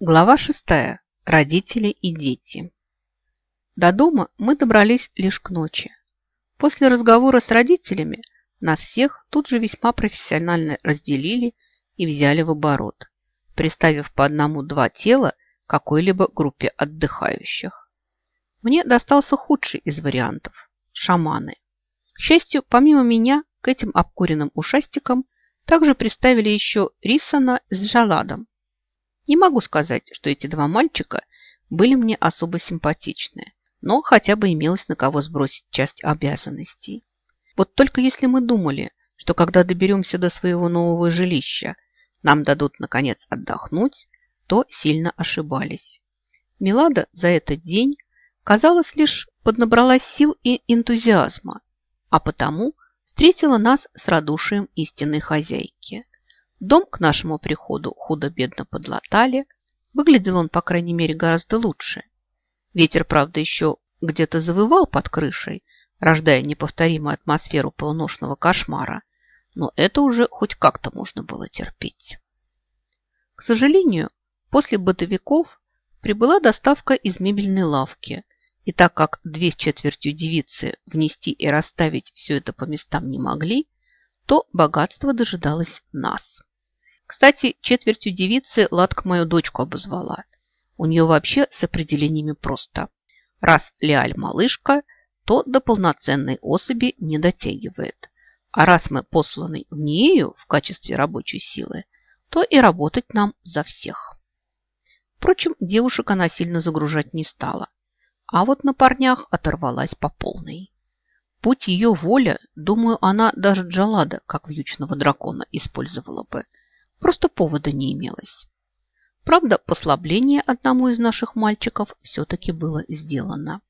Глава шестая. Родители и дети. До дома мы добрались лишь к ночи. После разговора с родителями нас всех тут же весьма профессионально разделили и взяли в оборот, приставив по одному-два тела какой-либо группе отдыхающих. Мне достался худший из вариантов – шаманы. К счастью, помимо меня, к этим обкуренным ушастикам также приставили еще Рисана с Жаладом, не могу сказать, что эти два мальчика были мне особо симпатичны, но хотя бы имелось на кого сбросить часть обязанностей. Вот только если мы думали, что когда доберемся до своего нового жилища, нам дадут, наконец, отдохнуть, то сильно ошибались. Милада за этот день, казалось, лишь поднабралась сил и энтузиазма, а потому встретила нас с радушием истинной хозяйки. Дом к нашему приходу худо-бедно подлатали. Выглядел он, по крайней мере, гораздо лучше. Ветер, правда, еще где-то завывал под крышей, рождая неповторимую атмосферу полуношного кошмара, но это уже хоть как-то можно было терпеть. К сожалению, после бытовиков прибыла доставка из мебельной лавки, и так как две с четвертью девицы внести и расставить все это по местам не могли, то богатство дожидалось нас. Кстати, четвертью девицы Ладка мою дочку обозвала. У нее вообще с определениями просто. Раз Леаль малышка, то до полноценной особи не дотягивает. А раз мы посланы в нею в качестве рабочей силы, то и работать нам за всех. Впрочем, девушек она сильно загружать не стала. А вот на парнях оторвалась по полной. Путь ее воля, думаю, она даже Джалада, как вьючного дракона, использовала бы – Просто повода не имелось. Правда, послабление одному из наших мальчиков все-таки было сделано.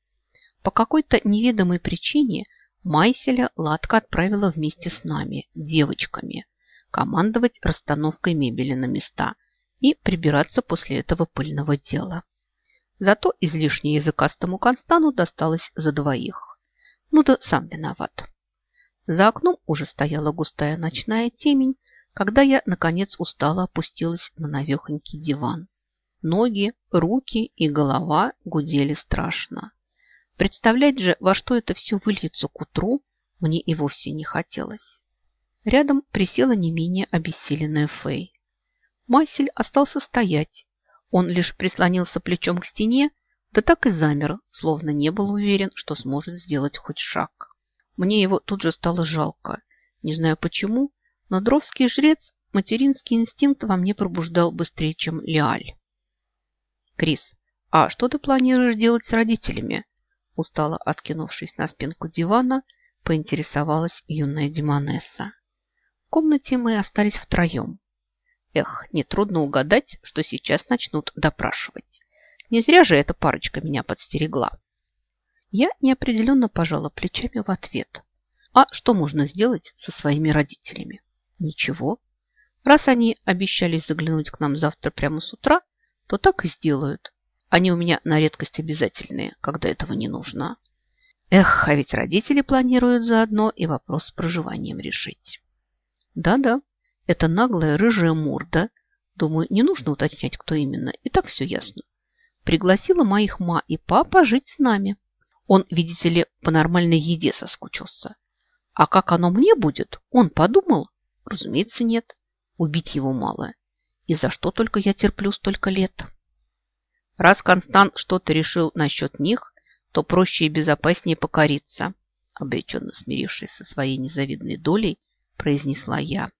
По какой-то неведомой причине Майселя Ладка отправила вместе с нами, девочками, командовать расстановкой мебели на места и прибираться после этого пыльного дела. Зато излишне языкастому Констану досталось за двоих. Ну да сам виноват. За окном уже стояла густая ночная темень, когда я, наконец, устало опустилась на навехонький диван. Ноги, руки и голова гудели страшно. Представлять же, во что это все выльется к утру, мне и вовсе не хотелось. Рядом присела не менее обессиленная Фэй. Масель остался стоять. Он лишь прислонился плечом к стене, да так и замер, словно не был уверен, что сможет сделать хоть шаг. Мне его тут же стало жалко. Не знаю почему, но дровский жрец материнский инстинкт во мне пробуждал быстрее, чем Лиаль. «Крис, а что ты планируешь делать с родителями?» Устало откинувшись на спинку дивана, поинтересовалась юная Демонесса. В комнате мы остались втроем. Эх, нетрудно угадать, что сейчас начнут допрашивать. Не зря же эта парочка меня подстерегла. Я неопределенно пожала плечами в ответ. А что можно сделать со своими родителями? Ничего. Раз они обещались заглянуть к нам завтра прямо с утра, то так и сделают. Они у меня на редкость обязательные, когда этого не нужно. Эх, а ведь родители планируют заодно и вопрос с проживанием решить. Да-да, это наглая рыжая морда. Думаю, не нужно уточнять, кто именно. И так все ясно. Пригласила моих ма и папа жить с нами. Он, видите ли, по нормальной еде соскучился. А как оно мне будет, он подумал, Разумеется, нет. Убить его мало. И за что только я терплю столько лет? Раз Констант что-то решил насчет них, то проще и безопаснее покориться, обреченно смирившись со своей незавидной долей, произнесла я.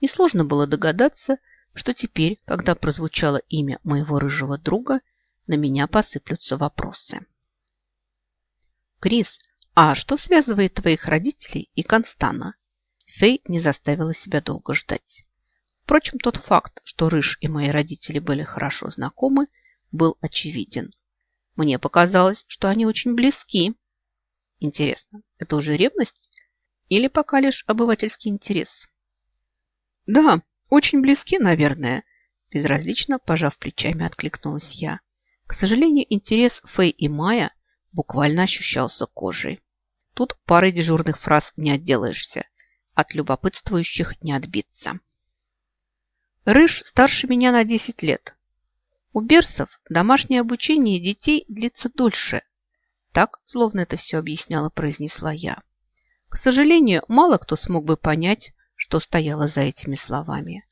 Несложно было догадаться, что теперь, когда прозвучало имя моего рыжего друга, на меня посыплются вопросы. «Крис, а что связывает твоих родителей и Констана?» Фэй не заставила себя долго ждать. Впрочем, тот факт, что Рыж и мои родители были хорошо знакомы, был очевиден. Мне показалось, что они очень близки. Интересно, это уже ревность или пока лишь обывательский интерес? Да, очень близки, наверное, безразлично, пожав плечами, откликнулась я. К сожалению, интерес Фэй и Майя буквально ощущался кожей. Тут парой дежурных фраз не отделаешься от любопытствующих не отбиться. Рыж старше меня на 10 лет. У берсов домашнее обучение детей длится дольше. Так, словно это все объясняла, произнесла я. К сожалению, мало кто смог бы понять, что стояло за этими словами.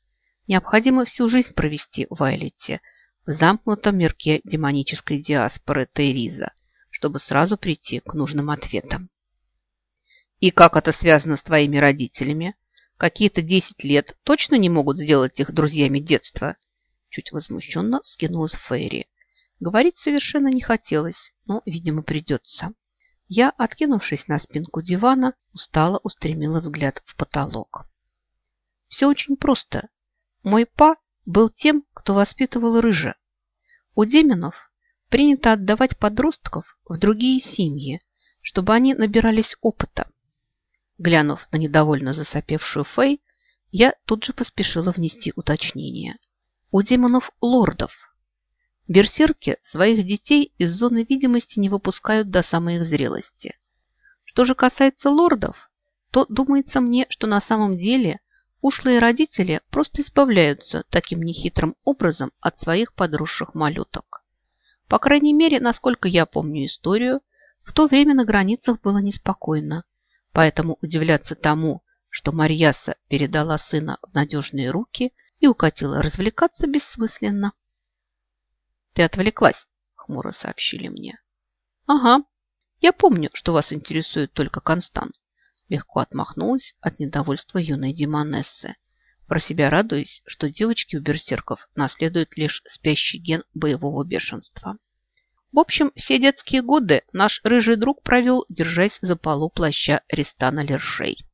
Необходимо всю жизнь провести в Айлете, в замкнутом мирке демонической диаспоры Тейриза, чтобы сразу прийти к нужным ответам. И как это связано с твоими родителями? Какие-то десять лет точно не могут сделать их друзьями детства? Чуть возмущенно вскинулась Фейри. Говорить совершенно не хотелось, но, видимо, придется. Я, откинувшись на спинку дивана, устало устремила взгляд в потолок. Все очень просто. Мой па был тем, кто воспитывал рыжа. У Деминов принято отдавать подростков в другие семьи, чтобы они набирались опыта. Глянув на недовольно засопевшую Фэй, я тут же поспешила внести уточнение. У демонов лордов. Берсерки своих детей из зоны видимости не выпускают до самой их зрелости. Что же касается лордов, то думается мне, что на самом деле ушлые родители просто избавляются таким нехитрым образом от своих подросших малюток. По крайней мере, насколько я помню историю, в то время на границах было неспокойно, Поэтому удивляться тому, что Марьяса передала сына в надежные руки и укатила развлекаться бессмысленно. «Ты отвлеклась», — хмуро сообщили мне. «Ага, я помню, что вас интересует только Констан», легко отмахнулась от недовольства юной демонессы, про себя радуясь, что девочки у берсерков наследуют лишь спящий ген боевого бешенства. В общем, все детские годы наш рыжий друг провел, держась за полу плаща Ристана Лершей.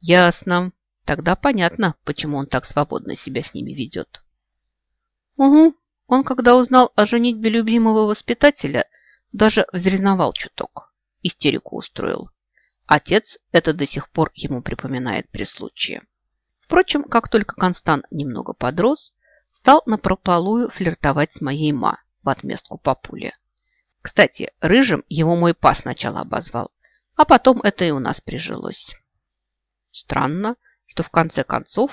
Ясно. Тогда понятно, почему он так свободно себя с ними ведет. Угу. Он, когда узнал о женитьбе любимого воспитателя, даже взрезновал чуток. Истерику устроил. Отец это до сих пор ему припоминает при случае. Впрочем, как только Констан немного подрос, стал напропалую флиртовать с моей ма, в отместку папуле. Кстати, рыжим его мой пас сначала обозвал, а потом это и у нас прижилось. Странно, что в конце концов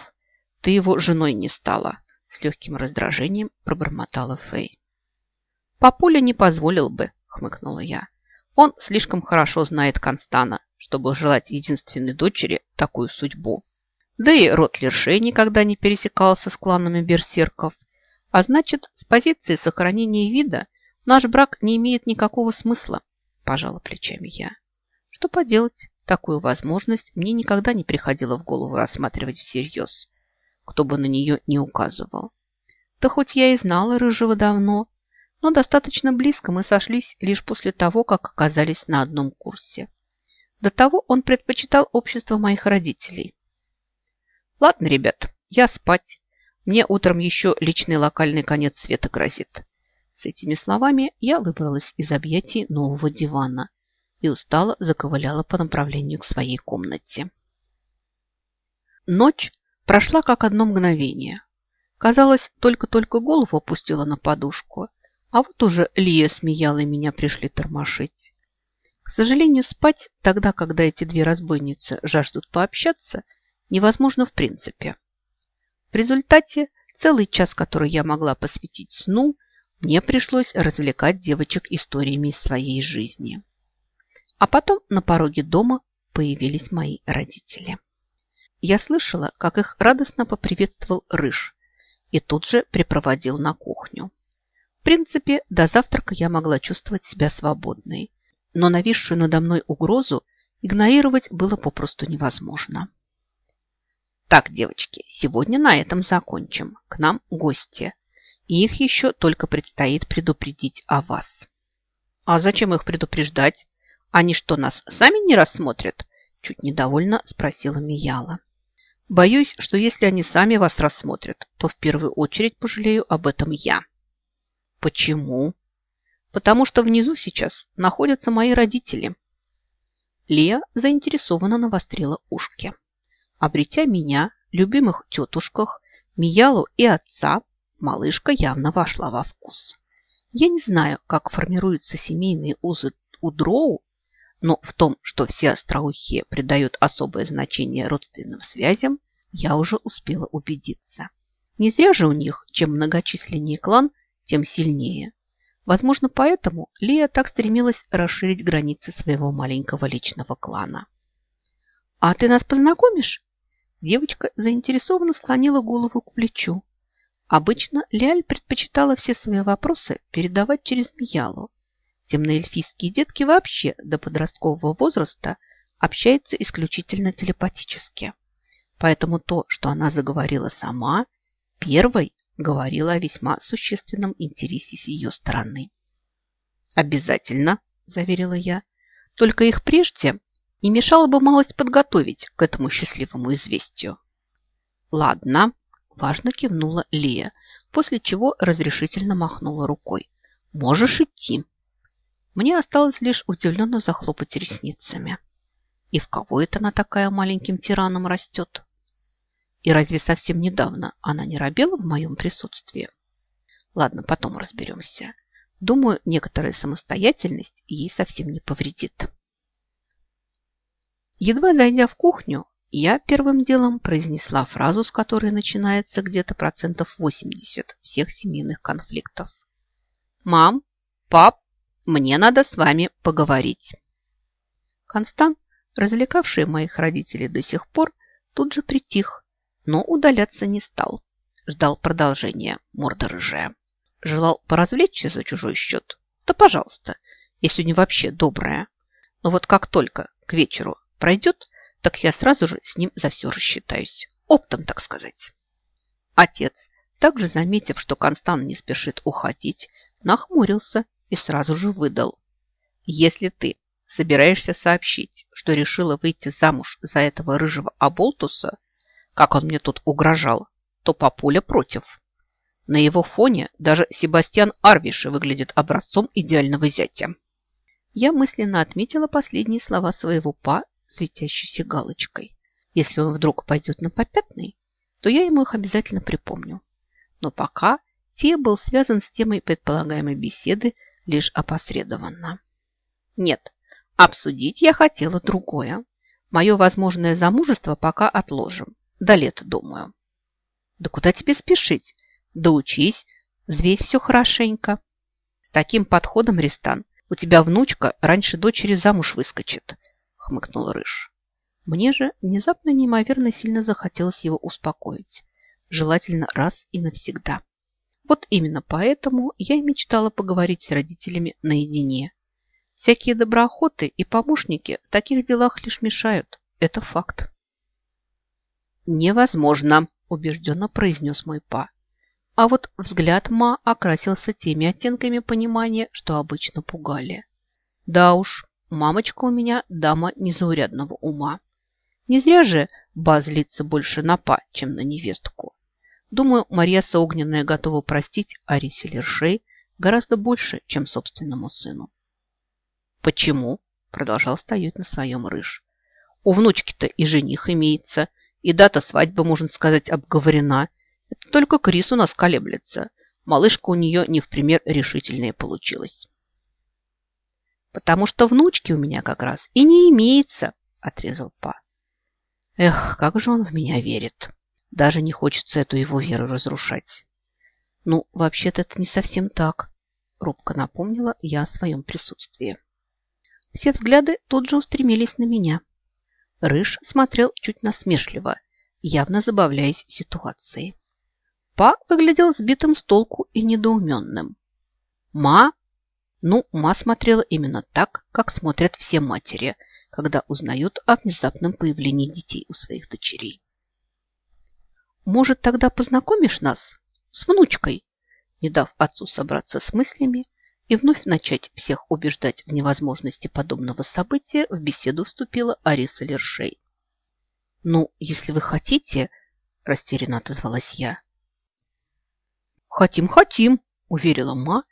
ты его женой не стала, с легким раздражением пробормотала Фэй. Папуля не позволил бы, хмыкнула я. Он слишком хорошо знает Констана, чтобы желать единственной дочери такую судьбу. Да и род Лершей никогда не пересекался с кланами берсерков, а значит, с позиции сохранения вида наш брак не имеет никакого смысла, пожала плечами я. Что поделать, такую возможность мне никогда не приходило в голову рассматривать всерьез, кто бы на нее не указывал. Да хоть я и знала Рыжего давно, но достаточно близко мы сошлись лишь после того, как оказались на одном курсе. До того он предпочитал общество моих родителей. Ладно, ребят, я спать. Мне утром еще личный локальный конец света грозит. С этими словами я выбралась из объятий нового дивана и устало заковыляла по направлению к своей комнате. Ночь прошла как одно мгновение. Казалось, только-только голову опустила на подушку, а вот уже Лия смеяла и меня пришли тормошить. К сожалению, спать тогда, когда эти две разбойницы жаждут пообщаться, невозможно в принципе. В результате целый час, который я могла посвятить сну, мне пришлось развлекать девочек историями из своей жизни. А потом на пороге дома появились мои родители. Я слышала, как их радостно поприветствовал Рыж и тут же припроводил на кухню. В принципе, до завтрака я могла чувствовать себя свободной, но нависшую надо мной угрозу игнорировать было попросту невозможно. Так, девочки, сегодня на этом закончим. К нам гости. Их еще только предстоит предупредить о вас. А зачем их предупреждать? Они что, нас сами не рассмотрят? Чуть недовольно спросила Мияла. Боюсь, что если они сами вас рассмотрят, то в первую очередь пожалею об этом я. Почему? Потому что внизу сейчас находятся мои родители. Лия заинтересованно навострила ушки. Обретя меня, любимых тетушках, Миялу и отца, малышка явно вошла во вкус. Я не знаю, как формируются семейные узы у дроу, но в том, что все остроухие придают особое значение родственным связям, я уже успела убедиться. Не зря же у них, чем многочисленнее клан, тем сильнее. Возможно, поэтому Лия так стремилась расширить границы своего маленького личного клана. «А ты нас познакомишь?» Девочка заинтересованно склонила голову к плечу. Обычно Лиаль предпочитала все свои вопросы передавать через Миялу. Темноэльфийские детки вообще до подросткового возраста общаются исключительно телепатически. Поэтому то, что она заговорила сама, первой говорила о весьма существенном интересе с ее стороны. «Обязательно», – заверила я. «Только их прежде не мешало бы малость подготовить к этому счастливому известию». «Ладно», – важно кивнула Лия, после чего разрешительно махнула рукой. «Можешь идти». Мне осталось лишь удивленно захлопать ресницами. И в кого это она такая маленьким тираном растет? И разве совсем недавно она не робела в моем присутствии? Ладно, потом разберемся. Думаю, некоторая самостоятельность ей совсем не повредит. Едва зайдя в кухню, я первым делом произнесла фразу, с которой начинается где-то процентов 80 всех семейных конфликтов. «Мам, пап, мне надо с вами поговорить». Констант развлекавший моих родителей до сих пор, тут же притих, но удаляться не стал. Ждал продолжения, морда рыжая. Желал поразвлечься за чужой счет? Да пожалуйста, я сегодня вообще добрая. Но вот как только к вечеру пройдет, так я сразу же с ним за все рассчитаюсь. Оптом, так сказать. Отец, также заметив, что Констант не спешит уходить, нахмурился и сразу же выдал. Если ты собираешься сообщить, что решила выйти замуж за этого рыжего оболтуса, как он мне тут угрожал, то папуля против. На его фоне даже Себастьян Арвиши выглядит образцом идеального зятя. Я мысленно отметила последние слова своего па, светящейся галочкой. Если он вдруг пойдет на попятный, то я ему их обязательно припомню. Но пока те был связан с темой предполагаемой беседы лишь опосредованно. Нет, Обсудить я хотела другое. Мое возможное замужество пока отложим. До лета, думаю. Да куда тебе спешить? Да учись, взвесь все хорошенько. С таким подходом, Ристан, у тебя внучка раньше дочери замуж выскочит, хмыкнул Рыж. Мне же внезапно неимоверно сильно захотелось его успокоить. Желательно раз и навсегда. Вот именно поэтому я и мечтала поговорить с родителями наедине. Всякие доброохоты и помощники в таких делах лишь мешают. Это факт. «Невозможно», – убежденно произнес мой па. А вот взгляд Ма окрасился теми оттенками понимания, что обычно пугали. Да уж, мамочка у меня дама незаурядного ума. Не зря же Ба злится больше на Па, чем на невестку. Думаю, Марьяса Огненная готова простить Арисе Лершей гораздо больше, чем собственному сыну. Почему? Продолжал стоять на своем рыж. У внучки-то и жених имеется, и дата свадьбы, можно сказать, обговорена. Это только Крис у нас колеблется. Малышка у нее не в пример решительная получилась. Потому что внучки у меня как раз и не имеется, отрезал Па. Эх, как же он в меня верит. Даже не хочется эту его веру разрушать. Ну, вообще-то это не совсем так, робко напомнила я о своем присутствии. Все взгляды тут же устремились на меня. Рыж смотрел чуть насмешливо, явно забавляясь ситуацией. Па выглядел сбитым с толку и недоуменным. Ма? Ну, Ма смотрела именно так, как смотрят все матери, когда узнают о внезапном появлении детей у своих дочерей. «Может, тогда познакомишь нас с внучкой?» Не дав отцу собраться с мыслями, и вновь начать всех убеждать в невозможности подобного события, в беседу вступила Ариса Лершей. «Ну, если вы хотите...» – растерянно отозвалась я. «Хотим, хотим!» – уверила Ма,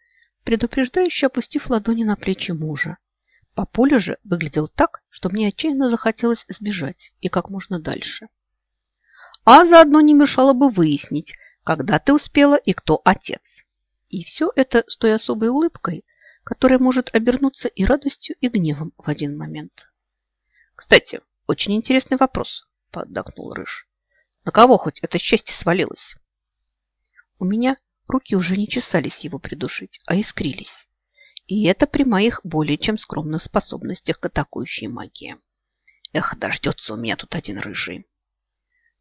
предупреждающе опустив ладони на плечи мужа. Папуля же выглядел так, что мне отчаянно захотелось сбежать и как можно дальше. А заодно не мешало бы выяснить, когда ты успела и кто отец. И все это с той особой улыбкой, которая может обернуться и радостью, и гневом в один момент. «Кстати, очень интересный вопрос», – поддакнул Рыж. «На кого хоть это счастье свалилось?» У меня руки уже не чесались его придушить, а искрились. И это при моих более чем скромных способностях к атакующей магии. Эх, дождется у меня тут один рыжий.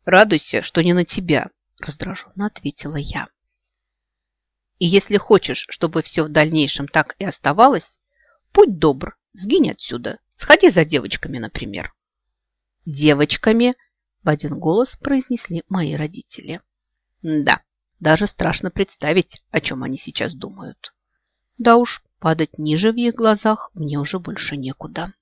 Радуйся, что не на тебя, раздраженно ответила я. И если хочешь, чтобы все в дальнейшем так и оставалось, будь добр, сгинь отсюда. Сходи за девочками, например. Девочками, в один голос произнесли мои родители. Да, даже страшно представить, о чем они сейчас думают. Да уж, падать ниже в их глазах мне уже больше некуда.